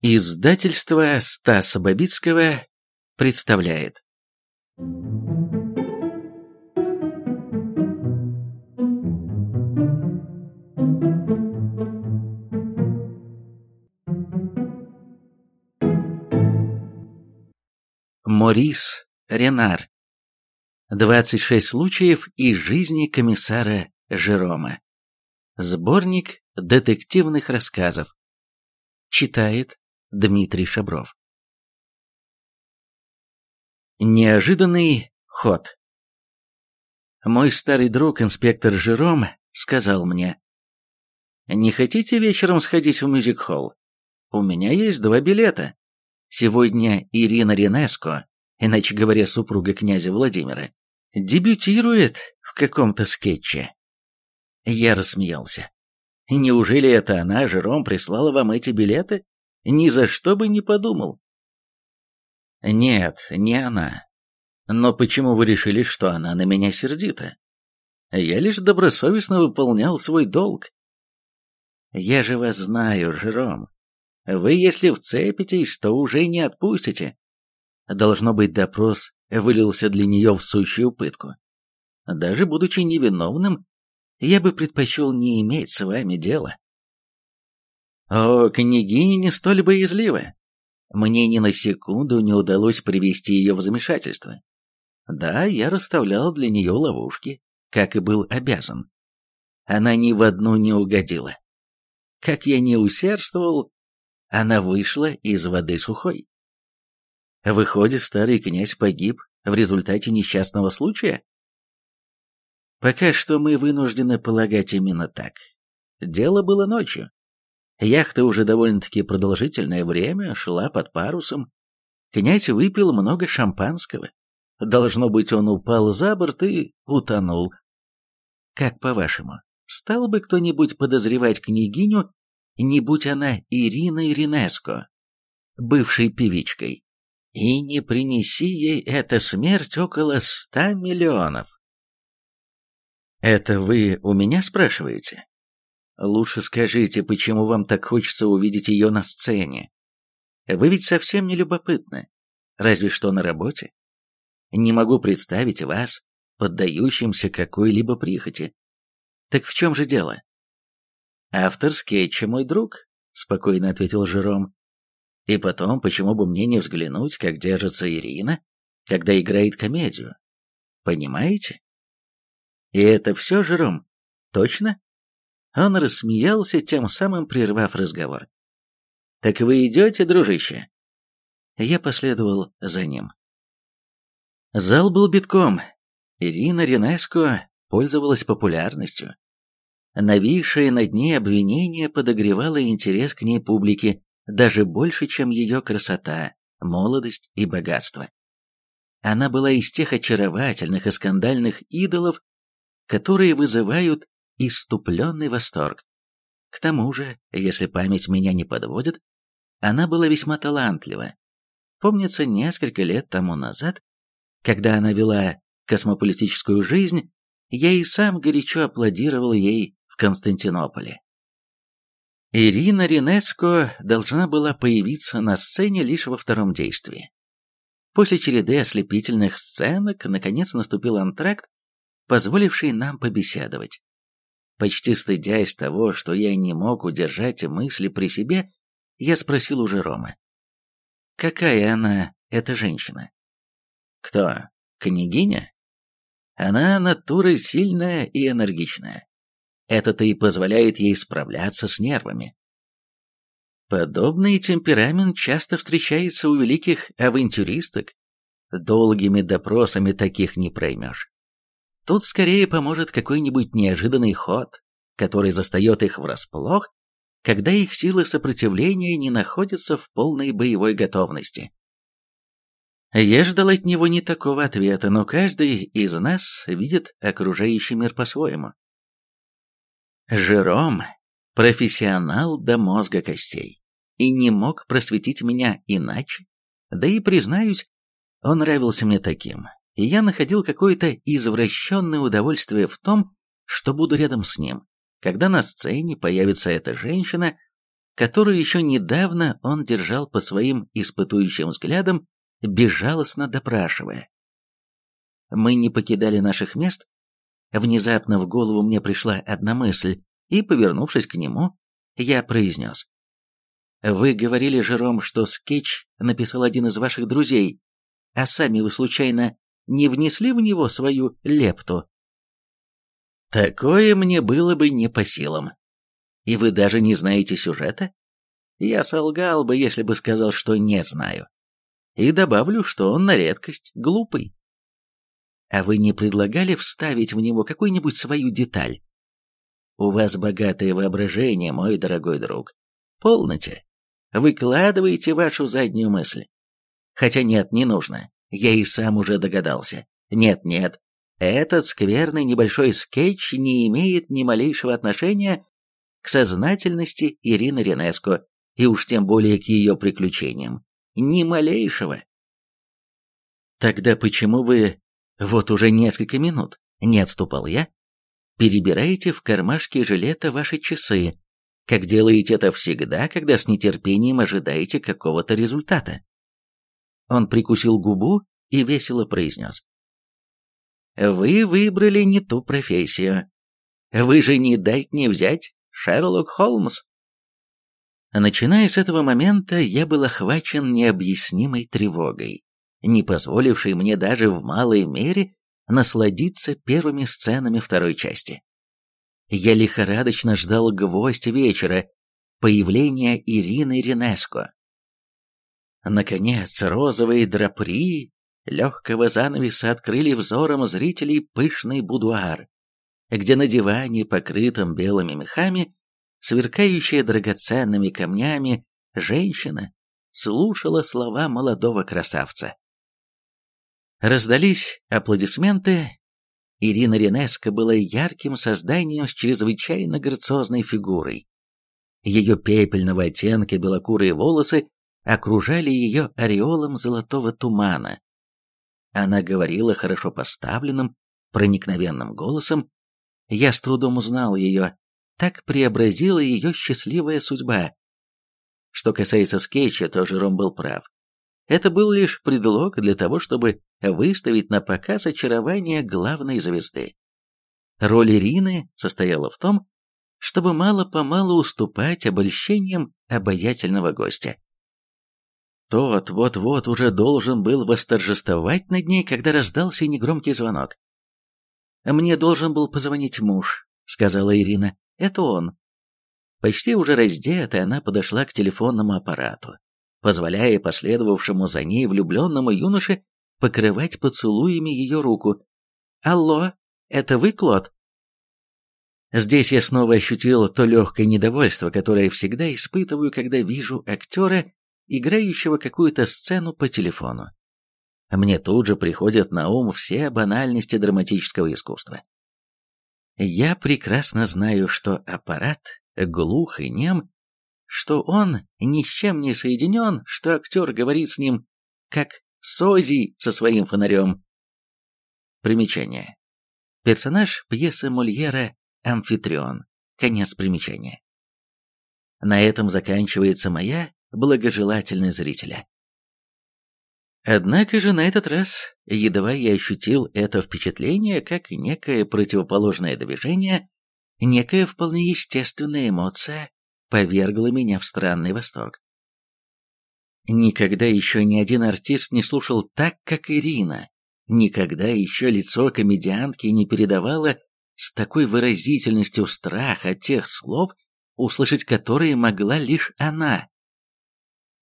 Издательство Стаса Бабицкого представляет. Морис Ренар 26 случаев из жизни комиссара Жерома Сборник детективных рассказов Читает Дмитрий Шабров. Неожиданный ход. Мой старый друг, инспектор Жером, сказал мне, «Не хотите вечером сходить в мюзик-холл? У меня есть два билета. Сегодня Ирина Ренеско, иначе говоря, супруга князя Владимира, дебютирует в каком-то скетче». Я рассмеялся. «Неужели это она, Жером, прислала вам эти билеты?» Ни за что бы не подумал. Нет, не она. Но почему вы решили, что она на меня сердита? Я лишь добросовестно выполнял свой долг. Я же вас знаю, Жером. Вы, если вцепитесь, то уже не отпустите. Должно быть, допрос вылился для нее в сущую пытку. Даже будучи невиновным, я бы предпочел не иметь с вами дела. О, княгиня не столь боязлива. Мне ни на секунду не удалось привести ее в замешательство. Да, я расставлял для нее ловушки, как и был обязан. Она ни в одну не угодила. Как я не усердствовал, она вышла из воды сухой. Выходит, старый князь погиб в результате несчастного случая? Пока что мы вынуждены полагать именно так. Дело было ночью. Яхта уже довольно-таки продолжительное время шла под парусом. Князь выпил много шампанского. Должно быть, он упал за борт и утонул. Как по-вашему, стал бы кто-нибудь подозревать княгиню, не будь она Ириной Ринеско, бывшей певичкой, и не принеси ей эта смерть около ста миллионов? Это вы у меня спрашиваете? Лучше скажите, почему вам так хочется увидеть ее на сцене? Вы ведь совсем не любопытны, разве что на работе. Не могу представить вас, поддающимся какой-либо прихоти. Так в чем же дело? Автор скетча мой друг, спокойно ответил Жером. И потом, почему бы мне не взглянуть, как держится Ирина, когда играет комедию? Понимаете? И это все, Жером? Точно? Он рассмеялся, тем самым прервав разговор. «Так вы идете, дружище?» Я последовал за ним. Зал был битком. Ирина Ренеско пользовалась популярностью. Нависшее над ней обвинение подогревало интерес к ней публики даже больше, чем ее красота, молодость и богатство. Она была из тех очаровательных и скандальных идолов, которые вызывают иступленный восторг. К тому же, если память меня не подводит, она была весьма талантлива. Помнится, несколько лет тому назад, когда она вела космополитическую жизнь, я и сам горячо аплодировал ей в Константинополе. Ирина Ринеско должна была появиться на сцене лишь во втором действии. После череды ослепительных сценок, наконец наступил антракт, позволивший нам побеседовать. Почти стыдясь того, что я не мог удержать мысли при себе, я спросил у Жерома. «Какая она, эта женщина?» «Кто? Княгиня?» «Она натура сильная и энергичная. Это-то и позволяет ей справляться с нервами. Подобный темперамент часто встречается у великих авантюристок. Долгими допросами таких не проймешь. Тут скорее поможет какой-нибудь неожиданный ход, который застает их врасплох, когда их силы сопротивления не находятся в полной боевой готовности. Я ждал от него не такого ответа, но каждый из нас видит окружающий мир по-своему. Жером – профессионал до мозга костей, и не мог просветить меня иначе. Да и, признаюсь, он нравился мне таким, и я находил какое-то извращенное удовольствие в том, что буду рядом с ним, когда на сцене появится эта женщина, которую еще недавно он держал по своим испытующим взглядам, безжалостно допрашивая. Мы не покидали наших мест. Внезапно в голову мне пришла одна мысль, и, повернувшись к нему, я произнес. «Вы говорили, Жером, что скетч написал один из ваших друзей, а сами вы, случайно, не внесли в него свою лепту?» «Такое мне было бы не по силам. И вы даже не знаете сюжета?» Я солгал бы, если бы сказал, что не знаю. И добавлю, что он на редкость глупый. А вы не предлагали вставить в него какую-нибудь свою деталь? У вас богатое воображение, мой дорогой друг. Полноте. Выкладывайте вашу заднюю мысль. Хотя нет, не нужно. Я и сам уже догадался. Нет-нет, этот скверный небольшой скетч не имеет ни малейшего отношения к сознательности Ирины Ренеско, и уж тем более к ее приключениям. Ни малейшего. Тогда почему вы вот уже несколько минут, не отступал я, перебираете в кармашке жилета ваши часы, как делаете это всегда, когда с нетерпением ожидаете какого-то результата. Он прикусил губу и весело произнес. «Вы выбрали не ту профессию. Вы же не дать не взять Шерлок Холмс». Начиная с этого момента, я был охвачен необъяснимой тревогой не позволивший мне даже в малой мере насладиться первыми сценами второй части. Я лихорадочно ждал гвоздь вечера, появления Ирины Ренеско. Наконец, розовые драпри легкого занавеса открыли взором зрителей пышный будуар, где на диване, покрытом белыми мехами, сверкающая драгоценными камнями, женщина слушала слова молодого красавца. Раздались аплодисменты. Ирина Ренеско была ярким созданием с чрезвычайно грациозной фигурой. Ее пепельного оттенка белокурые волосы окружали ее ореолом золотого тумана. Она говорила хорошо поставленным, проникновенным голосом. Я с трудом узнал ее. Так преобразила ее счастливая судьба. Что касается скетча, то Жером был прав. Это был лишь предлог для того, чтобы выставить на показ очарование главной звезды. Роль Ирины состояла в том, чтобы мало-помалу уступать обольщениям обаятельного гостя. Тот вот-вот уже должен был восторжествовать над ней, когда раздался негромкий звонок. «Мне должен был позвонить муж», — сказала Ирина. «Это он». Почти уже раздетая, она подошла к телефонному аппарату позволяя последовавшему за ней влюбленному юноше покрывать поцелуями ее руку. «Алло, это вы, Клод?» Здесь я снова ощутил то легкое недовольство, которое всегда испытываю, когда вижу актера, играющего какую-то сцену по телефону. Мне тут же приходят на ум все банальности драматического искусства. Я прекрасно знаю, что аппарат глух и нем, что он ни с чем не соединен, что актер говорит с ним, как Созий со своим фонарем. Примечание. Персонаж пьесы Мольера «Амфитрион». Конец примечания. На этом заканчивается моя благожелательность зрителя. Однако же на этот раз, едва я ощутил это впечатление как некое противоположное движение, некая вполне естественная эмоция, повергло меня в странный восторг. Никогда еще ни один артист не слушал так, как Ирина. Никогда еще лицо комедиантки не передавало с такой выразительностью страх от тех слов, услышать которые могла лишь она.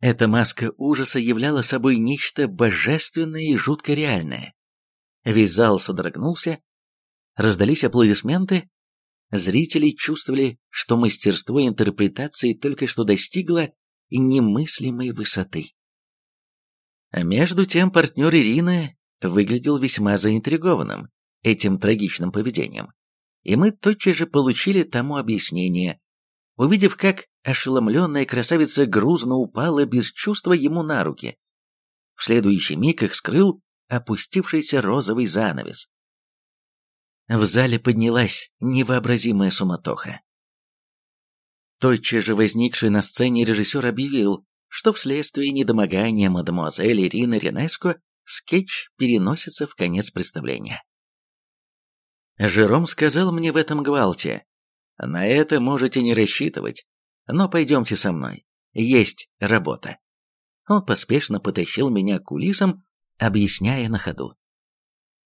Эта маска ужаса являла собой нечто божественное и жутко реальное. Весь зал содрогнулся, раздались аплодисменты, Зрители чувствовали, что мастерство интерпретации только что достигло немыслимой высоты. А между тем партнер Ирины выглядел весьма заинтригованным этим трагичным поведением, и мы тотчас же получили тому объяснение, увидев, как ошеломленная красавица грузно упала без чувства ему на руки. В следующий миг их скрыл опустившийся розовый занавес. В зале поднялась невообразимая суматоха. Тотчас же возникший на сцене режиссер объявил, что вследствие недомогания мадемуазель Ирины Ренеско скетч переносится в конец представления. Жером сказал мне в этом гвалте, «На это можете не рассчитывать, но пойдемте со мной, есть работа». Он поспешно потащил меня к кулисам, объясняя на ходу.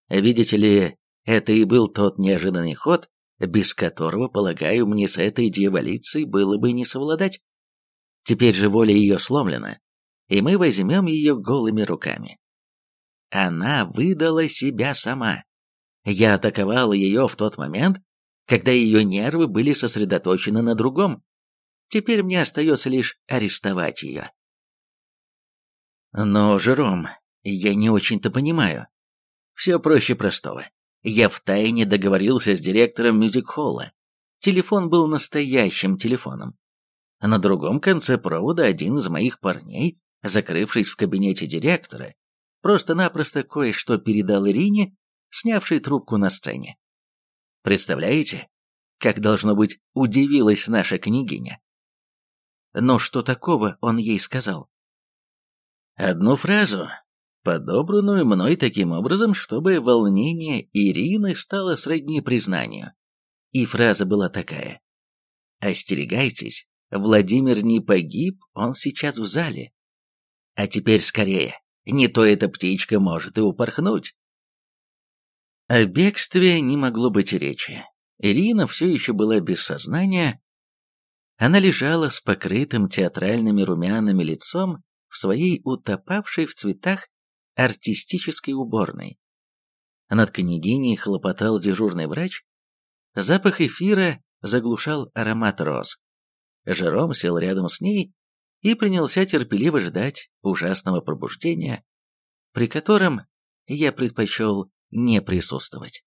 Видите ли, это и был тот неожиданный ход, без которого, полагаю, мне с этой дьяволицей было бы не совладать. Теперь же воля ее сломлена, и мы возьмем ее голыми руками. Она выдала себя сама. Я атаковал ее в тот момент, когда ее нервы были сосредоточены на другом. Теперь мне остается лишь арестовать ее. Но, Жером, я не очень-то понимаю. Все проще простого. Я втайне договорился с директором мюзик-холла. Телефон был настоящим телефоном. На другом конце провода один из моих парней, закрывшись в кабинете директора, просто-напросто кое-что передал Ирине, снявшей трубку на сцене. Представляете, как должно быть удивилась наша княгиня? Но что такого он ей сказал? Одну фразу, подобранную мной таким образом, чтобы волнение Ирины стало сродни признанию. И фраза была такая. «Остерегайтесь, Владимир не погиб, он сейчас в зале. А теперь скорее, не то эта птичка может и упорхнуть». О бегстве не могло быть речи. Ирина все еще была без сознания. Она лежала с покрытым театральными румянами лицом в своей утопавшей в цветах артистической уборной. Над княгиней хлопотал дежурный врач. Запах эфира заглушал аромат роз. Жером сел рядом с ней и принялся терпеливо ждать ужасного пробуждения, при котором я предпочел не присутствовать.